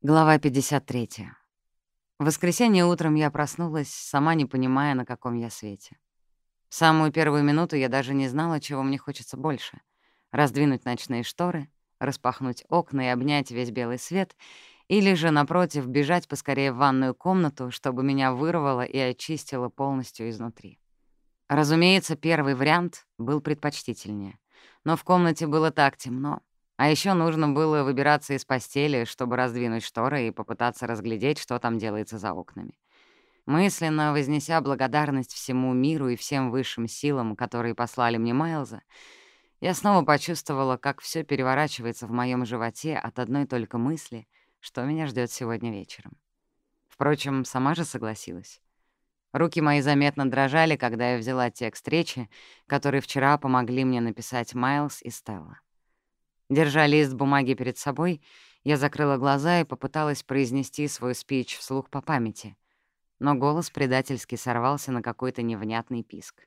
Глава 53. В воскресенье утром я проснулась, сама не понимая, на каком я свете. В самую первую минуту я даже не знала, чего мне хочется больше — раздвинуть ночные шторы, распахнуть окна и обнять весь белый свет, или же, напротив, бежать поскорее в ванную комнату, чтобы меня вырвало и очистило полностью изнутри. Разумеется, первый вариант был предпочтительнее, но в комнате было так темно, а А еще нужно было выбираться из постели, чтобы раздвинуть шторы и попытаться разглядеть, что там делается за окнами. Мысленно вознеся благодарность всему миру и всем высшим силам, которые послали мне Майлза, я снова почувствовала, как все переворачивается в моем животе от одной только мысли, что меня ждет сегодня вечером. Впрочем, сама же согласилась. Руки мои заметно дрожали, когда я взяла текст речи, который вчера помогли мне написать Майлз и Стелла. Держа лист бумаги перед собой, я закрыла глаза и попыталась произнести свой спич вслух по памяти, но голос предательски сорвался на какой-то невнятный писк.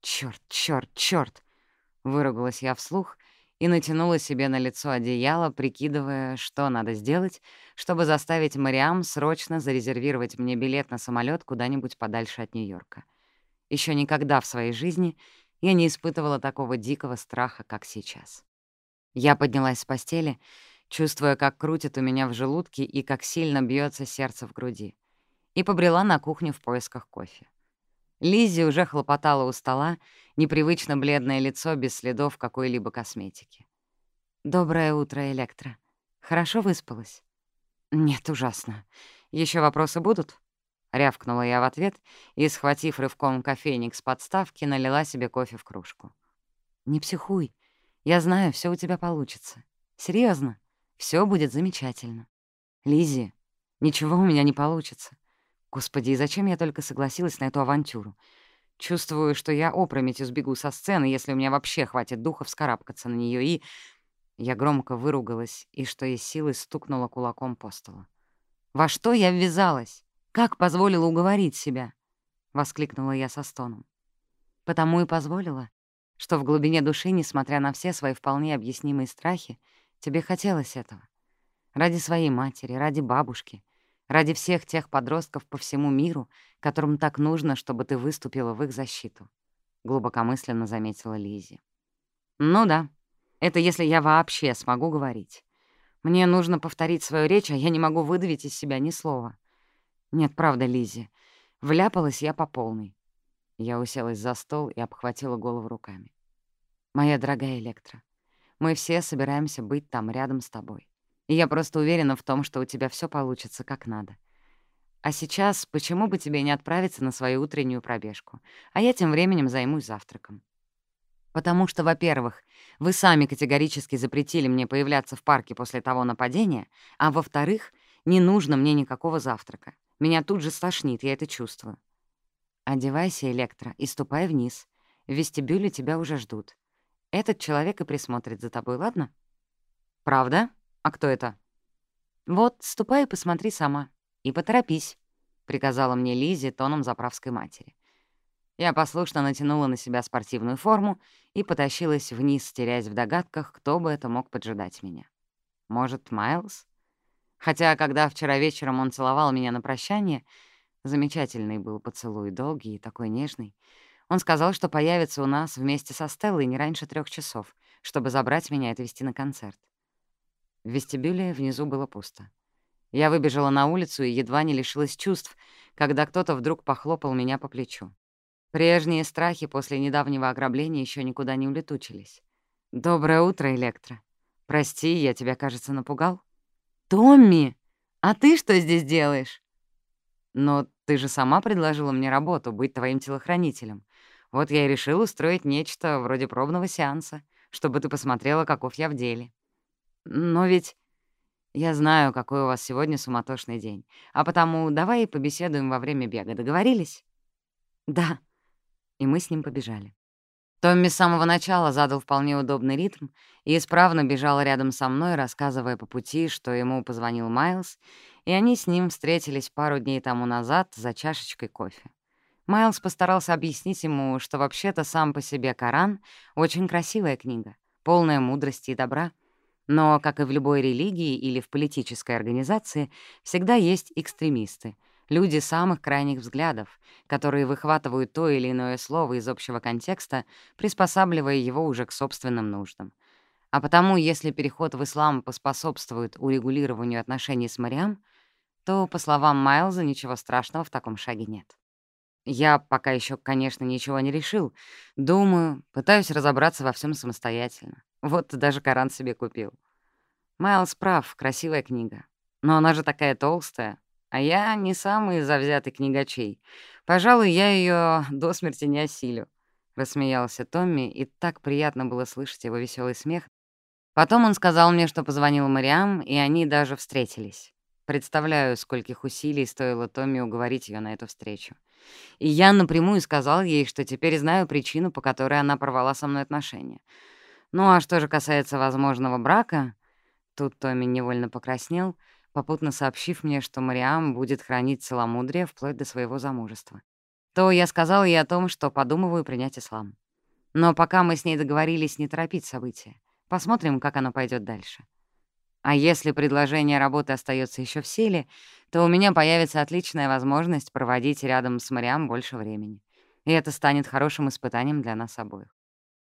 «Чёрт, чёрт, чёрт!» — выругалась я вслух и натянула себе на лицо одеяло, прикидывая, что надо сделать, чтобы заставить Мариам срочно зарезервировать мне билет на самолет куда-нибудь подальше от Нью-Йорка. Еще никогда в своей жизни я не испытывала такого дикого страха, как сейчас. Я поднялась с постели, чувствуя, как крутит у меня в желудке и как сильно бьется сердце в груди, и побрела на кухню в поисках кофе. Лиззи уже хлопотала у стола, непривычно бледное лицо без следов какой-либо косметики. «Доброе утро, Электро. Хорошо выспалась?» «Нет, ужасно. Еще вопросы будут?» Рявкнула я в ответ и, схватив рывком кофейник с подставки, налила себе кофе в кружку. «Не психуй. Я знаю, все у тебя получится. Серьезно, все будет замечательно. Лизи, ничего у меня не получится. Господи, и зачем я только согласилась на эту авантюру? Чувствую, что я опрометью сбегу со сцены, если у меня вообще хватит духа вскарабкаться на нее и... Я громко выругалась и, что из силы, стукнула кулаком по столу. «Во что я ввязалась? Как позволила уговорить себя?» — воскликнула я со стоном. «Потому и позволила, что в глубине души, несмотря на все свои вполне объяснимые страхи, тебе хотелось этого. Ради своей матери, ради бабушки, ради всех тех подростков по всему миру, которым так нужно, чтобы ты выступила в их защиту», — глубокомысленно заметила Лизи. «Ну да, это если я вообще смогу говорить. Мне нужно повторить свою речь, а я не могу выдавить из себя ни слова. Нет, правда, Лизи, вляпалась я по полной. Я уселась за стол и обхватила голову руками. Моя дорогая Электра, мы все собираемся быть там рядом с тобой. И я просто уверена в том, что у тебя все получится как надо. А сейчас почему бы тебе не отправиться на свою утреннюю пробежку? А я тем временем займусь завтраком. Потому что, во-первых, вы сами категорически запретили мне появляться в парке после того нападения, а во-вторых, не нужно мне никакого завтрака. Меня тут же стошнит, я это чувствую. Одевайся, Электра, и ступай вниз. В вестибюле тебя уже ждут. Этот человек и присмотрит за тобой, ладно?» «Правда? А кто это?» «Вот, ступай и посмотри сама. И поторопись», — приказала мне Лизи тоном заправской матери. Я послушно натянула на себя спортивную форму и потащилась вниз, теряясь в догадках, кто бы это мог поджидать меня. Может, Майлз? Хотя, когда вчера вечером он целовал меня на прощание, Замечательный был поцелуй, долгий и такой нежный. Он сказал, что появится у нас вместе со Стеллой не раньше трех часов, чтобы забрать меня и отвезти на концерт. В вестибюле внизу было пусто. Я выбежала на улицу и едва не лишилась чувств, когда кто-то вдруг похлопал меня по плечу. Прежние страхи после недавнего ограбления еще никуда не улетучились. «Доброе утро, Электро. Прости, я тебя, кажется, напугал?» «Томми, а ты что здесь делаешь?» «Но ты же сама предложила мне работу, быть твоим телохранителем. Вот я и решил устроить нечто вроде пробного сеанса, чтобы ты посмотрела, каков я в деле. Но ведь я знаю, какой у вас сегодня суматошный день, а потому давай побеседуем во время бега. Договорились? Да. И мы с ним побежали. Томми с самого начала задал вполне удобный ритм и исправно бежал рядом со мной, рассказывая по пути, что ему позвонил Майлз, и они с ним встретились пару дней тому назад за чашечкой кофе. Майлз постарался объяснить ему, что вообще-то сам по себе Коран — очень красивая книга, полная мудрости и добра, Но, как и в любой религии или в политической организации, всегда есть экстремисты, люди самых крайних взглядов, которые выхватывают то или иное слово из общего контекста, приспосабливая его уже к собственным нуждам. А потому, если переход в ислам поспособствует урегулированию отношений с Мариам, то, по словам Майлза, ничего страшного в таком шаге нет. Я пока еще, конечно, ничего не решил. Думаю, пытаюсь разобраться во всем самостоятельно. Вот даже Коран себе купил. Майлз прав, красивая книга. Но она же такая толстая. А я не самый завзятый книгачей. Пожалуй, я ее до смерти не осилю. Рассмеялся Томми, и так приятно было слышать его веселый смех. Потом он сказал мне, что позвонил Мариам, и они даже встретились. Представляю, скольких усилий стоило Томми уговорить ее на эту встречу. И я напрямую сказал ей, что теперь знаю причину, по которой она порвала со мной отношения. Ну а что же касается возможного брака, тут Томми невольно покраснел, попутно сообщив мне, что Мариам будет хранить целомудрие вплоть до своего замужества. То я сказал ей о том, что подумываю принять ислам. Но пока мы с ней договорились не торопить события. Посмотрим, как оно пойдет дальше. А если предложение работы остается еще в силе, то у меня появится отличная возможность проводить рядом с Мариам больше времени. И это станет хорошим испытанием для нас обоих.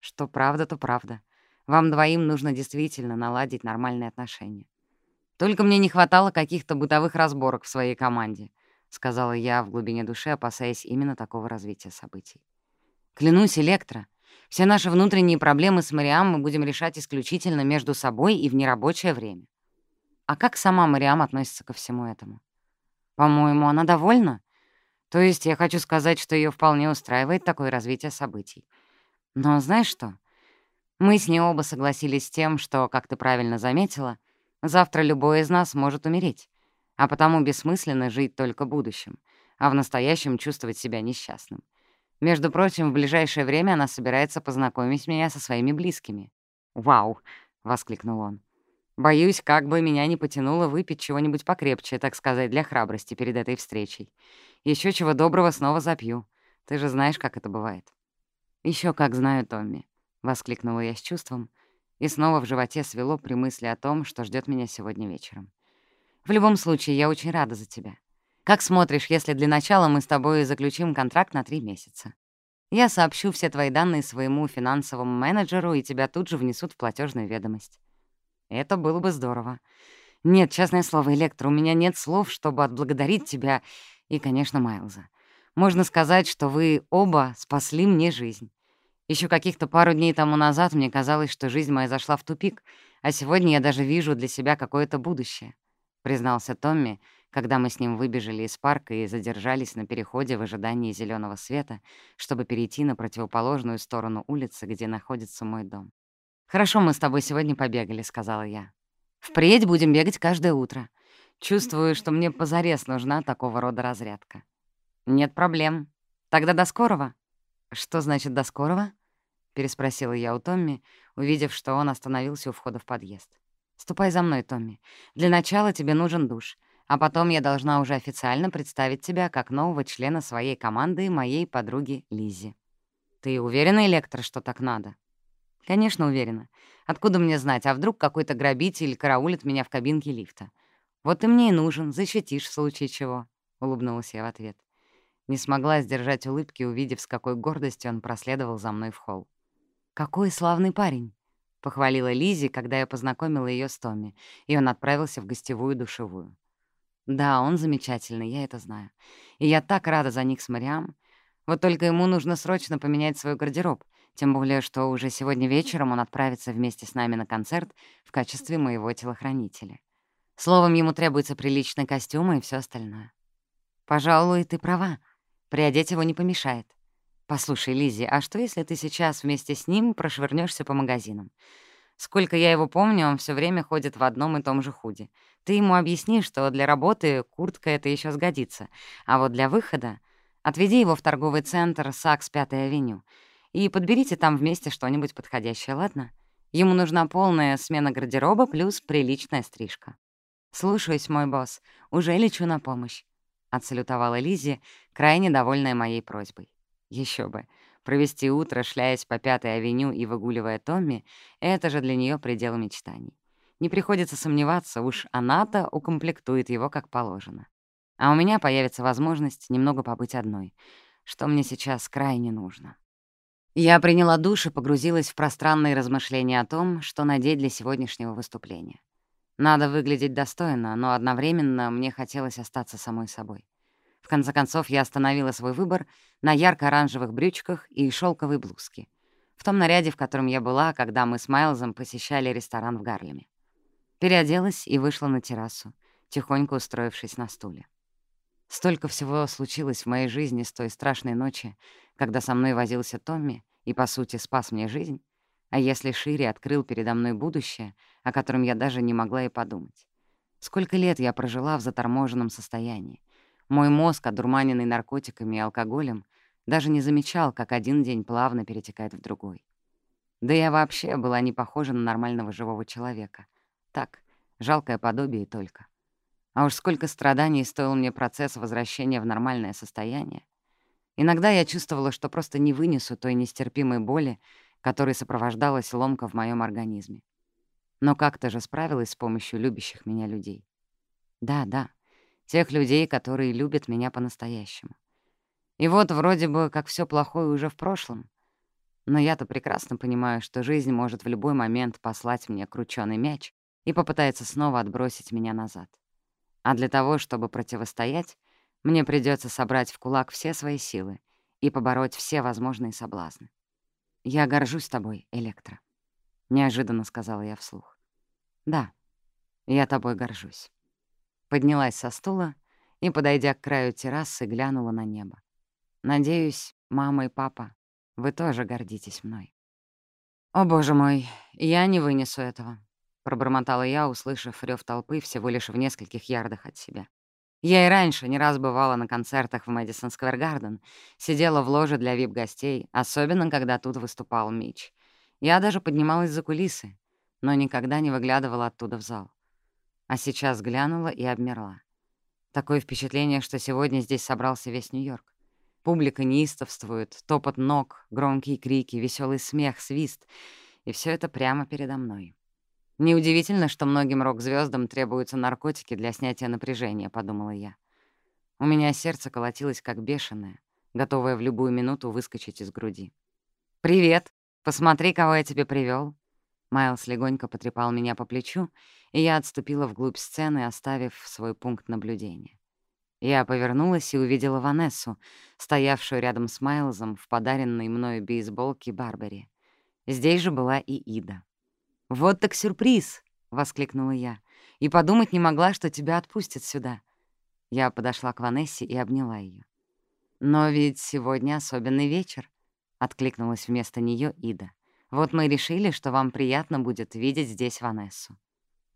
Что правда, то правда. Вам двоим нужно действительно наладить нормальные отношения. Только мне не хватало каких-то бытовых разборок в своей команде, сказала я в глубине души, опасаясь именно такого развития событий. Клянусь, Электро, все наши внутренние проблемы с Мариам мы будем решать исключительно между собой и в нерабочее время. А как сама Мариам относится ко всему этому? По-моему, она довольна. То есть я хочу сказать, что ее вполне устраивает такое развитие событий. Но знаешь что? Мы с ней оба согласились с тем, что, как ты правильно заметила, завтра любой из нас может умереть, а потому бессмысленно жить только будущим, а в настоящем чувствовать себя несчастным. Между прочим, в ближайшее время она собирается познакомить меня со своими близкими. «Вау!» — воскликнул он. «Боюсь, как бы меня не потянуло выпить чего-нибудь покрепче, так сказать, для храбрости перед этой встречей. Еще чего доброго снова запью. Ты же знаешь, как это бывает». Еще как знаю, Томми», — воскликнула я с чувством, и снова в животе свело при мысли о том, что ждет меня сегодня вечером. «В любом случае, я очень рада за тебя. Как смотришь, если для начала мы с тобой заключим контракт на три месяца? Я сообщу все твои данные своему финансовому менеджеру, и тебя тут же внесут в платежную ведомость. Это было бы здорово. Нет, честное слово, Электро, у меня нет слов, чтобы отблагодарить тебя и, конечно, Майлза. Можно сказать, когда мы с ним выбежали из парка и задержались на переходе в ожидании зеленого света, чтобы перейти на противоположную сторону улицы, где находится мой дом. «Хорошо, мы с тобой сегодня побегали», — сказала я. «Впредь будем бегать каждое утро. Чувствую, что мне позарез нужна такого рода разрядка». «Нет проблем. Тогда до скорого». «Что значит «до скорого»?» — переспросила я у Томми, увидев, что он остановился у входа в подъезд. «Ступай за мной, Томми. Для начала тебе нужен душ. А потом я должна уже официально представить тебя как нового члена своей команды моей подруги Лизи. Ты уверена, Электро, что так надо? Конечно, уверена. Откуда мне знать, а вдруг какой-то грабитель караулит меня в кабинке лифта? Вот ты мне и нужен, защитишь в случае чего, — улыбнулась я в ответ. Не смогла сдержать улыбки, увидев, с какой гордостью он проследовал за мной в холл. «Какой славный парень!» — похвалила Лизи, когда я познакомила ее с Томми, и он отправился в гостевую душевую. Да, он замечательный, я это знаю. И я так рада за них с Мариам. Вот только ему нужно срочно поменять свой гардероб, тем более, что уже сегодня вечером он отправится вместе с нами на концерт в качестве моего телохранителя. Словом, ему требуется приличный костюм и все остальное. Пожалуй, ты права. Приодеть его не помешает. Послушай, Лизи, а что, если ты сейчас вместе с ним прошвырнешься по магазинам? Сколько я его помню, он все время ходит в одном и том же худи. Ты ему объясни, что для работы куртка это еще сгодится, а вот для выхода отведи его в торговый центр Сакс 5 авеню и подберите там вместе что-нибудь подходящее, ладно? Ему нужна полная смена гардероба плюс приличная стрижка. «Слушаюсь, мой босс. Уже лечу на помощь», — отсалютовала Лизи, крайне довольная моей просьбой. Еще бы. Провести утро, шляясь по Пятой авеню и выгуливая Томми, это же для нее предел мечтаний. Не приходится сомневаться, уж она-то укомплектует его как положено. А у меня появится возможность немного побыть одной, что мне сейчас крайне нужно. Я приняла душ и погрузилась в пространные размышления о том, что надеть для сегодняшнего выступления. Надо выглядеть достойно, но одновременно мне хотелось остаться самой собой. В конце концов, я остановила свой выбор на ярко-оранжевых брючках и шелковой блузке, в том наряде, в котором я была, когда мы с Майлзом посещали ресторан в Гарлеме. Переоделась и вышла на террасу, тихонько устроившись на стуле. Столько всего случилось в моей жизни с той страшной ночи, когда со мной возился Томми и, по сути, спас мне жизнь, а если шире открыл передо мной будущее, о котором я даже не могла и подумать. Сколько лет я прожила в заторможенном состоянии. Мой мозг, одурманенный наркотиками и алкоголем, даже не замечал, как один день плавно перетекает в другой. Да я вообще была не похожа на нормального живого человека — так, жалкое подобие и только. А уж сколько страданий стоил мне процесс возвращения в нормальное состояние. Иногда я чувствовала, что просто не вынесу той нестерпимой боли, которой сопровождалась ломка в моем организме. Но как-то же справилась с помощью любящих меня людей. Да, да, тех людей, которые любят меня по-настоящему. И вот вроде бы как все плохое уже в прошлом. Но я-то прекрасно понимаю, что жизнь может в любой момент послать мне кручёный мяч, и попытается снова отбросить меня назад. А для того, чтобы противостоять, мне придется собрать в кулак все свои силы и побороть все возможные соблазны. «Я горжусь тобой, Электро», — неожиданно сказала я вслух. «Да, я тобой горжусь». Поднялась со стула и, подойдя к краю террасы, глянула на небо. «Надеюсь, мама и папа, вы тоже гордитесь мной». «О, боже мой, я не вынесу этого», пробормотала я, услышав рев толпы всего лишь в нескольких ярдах от себя. Я и раньше не раз бывала на концертах в Мэдисон Сквер Гарден, сидела в ложе для вип-гостей, особенно когда тут выступал Мич. Я даже поднималась за кулисы, но никогда не выглядывала оттуда в зал. А сейчас глянула и обмерла. Такое впечатление, что сегодня здесь собрался весь Нью-Йорк. Публика неистовствует, топот ног, громкие крики, веселый смех, свист. И все это прямо передо мной. Неудивительно, что многим рок-звездам требуются наркотики для снятия напряжения, подумала я. У меня сердце колотилось как бешеное, готовое в любую минуту выскочить из груди. «Привет! Посмотри, кого я тебе привел. Майлз легонько потрепал меня по плечу, и я отступила вглубь сцены, оставив свой пункт наблюдения. Я повернулась и увидела Ванессу, стоявшую рядом с Майлзом в подаренной мною бейсболке Барбари. Здесь же была и Ида. «Вот так сюрприз!» — воскликнула я. «И подумать не могла, что тебя отпустят сюда». Я подошла к Ванессе и обняла ее. «Но ведь сегодня особенный вечер», — откликнулась вместо нее Ида. «Вот мы решили, что вам приятно будет видеть здесь Ванессу».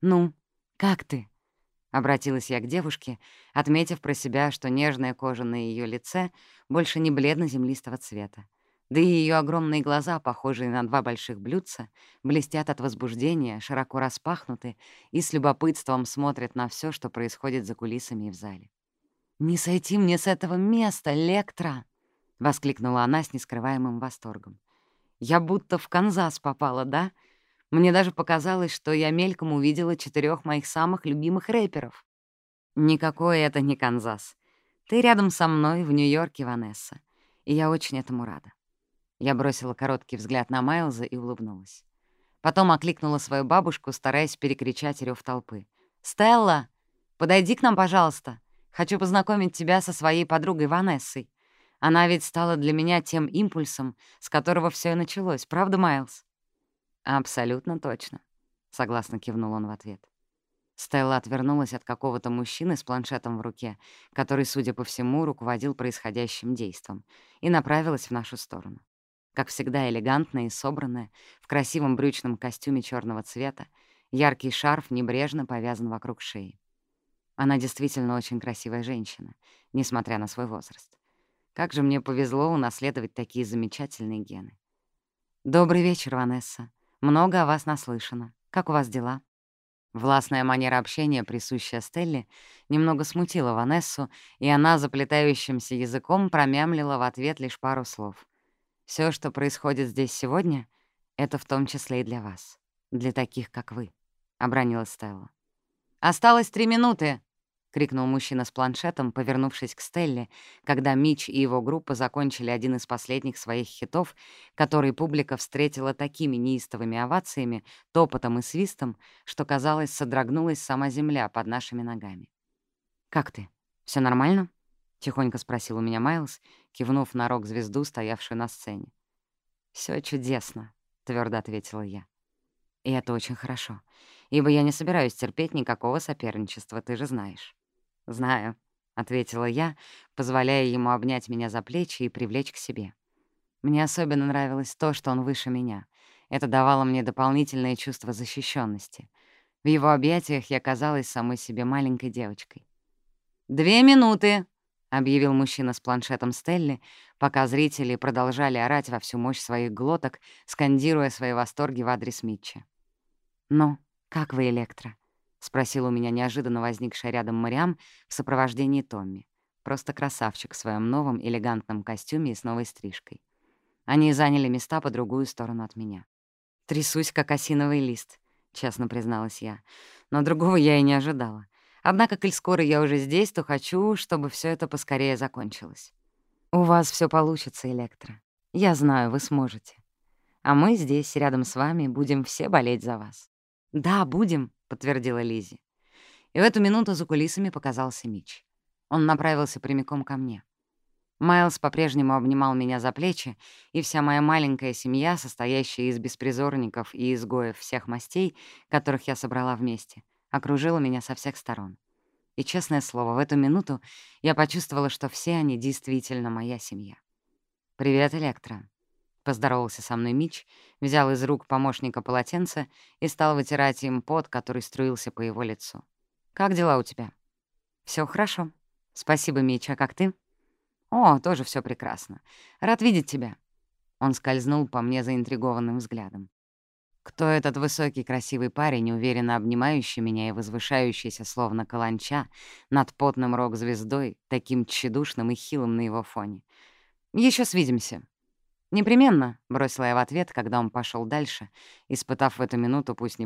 «Ну, как ты?» — обратилась я к девушке, отметив про себя, что нежная кожа на ее лице больше не бледно-землистого цвета, да и ее огромные глаза, похожие на два больших блюдца, блестят от возбуждения, широко распахнуты и с любопытством смотрят на все, что происходит за кулисами и в зале. «Не сойти мне с этого места, Лектра!» — воскликнула она с нескрываемым восторгом. «Я будто в Канзас попала, да? Мне даже показалось, что я мельком увидела четырех моих самых любимых рэперов». «Никакой это не Канзас. Ты рядом со мной в Нью-Йорке, Ванесса, и я очень этому рада. Я бросила короткий взгляд на Майлза и улыбнулась. Потом окликнула свою бабушку, стараясь перекричать рёв толпы. «Стелла, подойди к нам, пожалуйста. Хочу познакомить тебя со своей подругой Ванессой. Она ведь стала для меня тем импульсом, с которого все и началось. Правда, Майлз?» «Абсолютно точно», — согласно кивнул он в ответ. Стелла отвернулась от какого-то мужчины с планшетом в руке, который, судя по всему, руководил происходящим действом, и направилась в нашу сторону как всегда элегантная и собранная, в красивом брючном костюме черного цвета, яркий шарф небрежно повязан вокруг шеи. Она действительно очень красивая женщина, несмотря на свой возраст. Как же мне повезло унаследовать такие замечательные гены. «Добрый вечер, Ванесса. Много о вас наслышано. Как у вас дела?» Властная манера общения, присущая Стелле, немного смутила Ванессу, и она заплетающимся языком промямлила в ответ лишь пару слов — все, что происходит здесь сегодня, это в том числе и для вас, для таких, как вы. — обронила Стелла. «Осталось три минуты!» — крикнул мужчина с планшетом, повернувшись к Стелле, когда Мич и его группа закончили один из последних своих хитов, который публика встретила такими неистовыми овациями, топотом и свистом, что, казалось, содрогнулась сама земля под нашими ногами. «Как ты? Все нормально?» — тихонько спросил у меня Майлз, кивнув на рок-звезду, стоявшую на сцене. Все чудесно», — твердо ответила я. «И это очень хорошо, ибо я не собираюсь терпеть никакого соперничества, ты же знаешь». «Знаю», — ответила я, позволяя ему обнять меня за плечи и привлечь к себе. Мне особенно нравилось то, что он выше меня. Это давало мне дополнительное чувство защищенности. В его объятиях я казалась самой себе маленькой девочкой. «Две минуты!» — объявил мужчина с планшетом Стелли, пока зрители продолжали орать во всю мощь своих глоток, скандируя свои восторги в адрес Митча. «Ну, как вы, Электро?» — спросил у меня неожиданно возникшая рядом Мариам в сопровождении Томми. Просто красавчик в своем новом элегантном костюме и с новой стрижкой. Они заняли места по другую сторону от меня. «Трясусь, как осиновый лист», — честно призналась я. Но другого я и не ожидала. Однако скоро я уже здесь, то хочу, чтобы все это поскорее закончилось. У вас все получится, Электро. Я знаю, вы сможете. А мы здесь, рядом с вами, будем все болеть за вас. Да, будем, подтвердила Лизи. И в эту минуту за кулисами показался Мич. Он направился прямиком ко мне. Майлз по-прежнему обнимал меня за плечи, и вся моя маленькая семья, состоящая из беспризорников и изгоев всех мастей, которых я собрала вместе — окружила меня со всех сторон. И, честное слово, в эту минуту я почувствовала, что все они действительно моя семья. «Привет, Электро», — поздоровался со мной Мич, взял из рук помощника полотенце и стал вытирать им пот, который струился по его лицу. «Как дела у тебя?» Все хорошо. Спасибо, Мич, а как ты?» «О, тоже все прекрасно. Рад видеть тебя». Он скользнул по мне заинтригованным взглядом. Кто этот высокий красивый парень, уверенно обнимающий меня и возвышающийся, словно каланча, над потным рок-звездой, таким тщедушным и хилым на его фоне? Еще свидимся». «Непременно», — бросила я в ответ, когда он пошел дальше, испытав в эту минуту пусть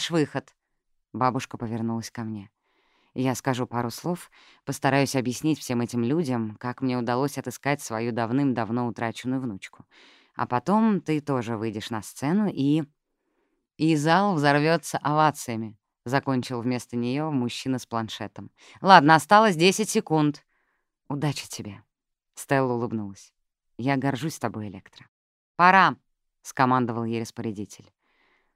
небольшой, но все же триумф победителя. «Стелла, через 30 секунд ваш выход». Бабушка повернулась ко мне. Я скажу пару слов, постараюсь объяснить всем этим людям, как мне удалось отыскать свою давным-давно утраченную внучку. А потом ты тоже выйдешь на сцену и... И зал взорвется овациями, — закончил вместо нее мужчина с планшетом. «Ладно, осталось 10 секунд. Удачи тебе!» Стелла улыбнулась. «Я горжусь тобой, Электро». «Пора!» — скомандовал ей распорядитель.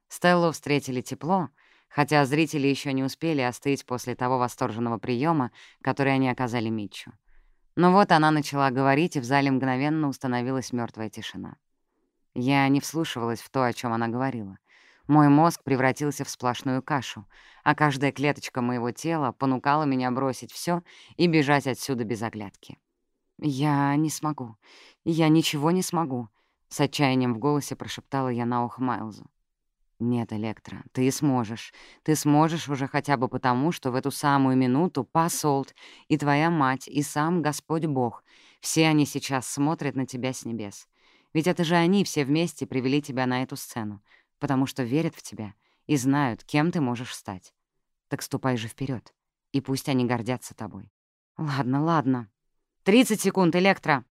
Стеллу встретили тепло, Хотя зрители еще не успели остыть после того восторженного приема, который они оказали Митчу. Но вот она начала говорить, и в зале мгновенно установилась мертвая тишина. Я не вслушивалась в то, о чем она говорила. Мой мозг превратился в сплошную кашу, а каждая клеточка моего тела понукала меня бросить все и бежать отсюда без оглядки. «Я не смогу. Я ничего не смогу», — с отчаянием в голосе прошептала я на ухо Майлзу.«Нет, Электро, ты сможешь. Ты сможешь уже хотя бы потому, что в эту самую минуту посолт и твоя мать, и сам Господь Бог, все они сейчас смотрят на тебя с небес. Ведь это же они все вместе привели тебя на эту сцену, потому что верят в тебя и знают, кем ты можешь стать. Так ступай же вперед, и пусть они гордятся тобой. Ладно, ладно. Тридцать секунд, Электро!»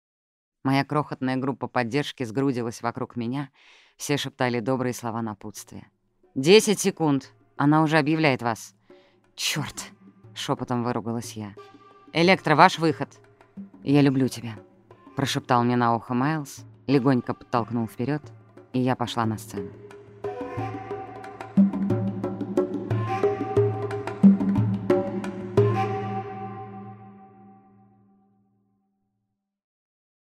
Моя крохотная группа поддержки сгрудилась вокруг меня — все шептали добрые слова напутствия. «Десять секунд! Она уже объявляет вас!» «Чёрт!» — шепотом выругалась я. «Электро, ваш выход!» «Я люблю тебя!» — прошептал мне на ухо Майлз, легонько подтолкнул вперед, и я пошла на сцену.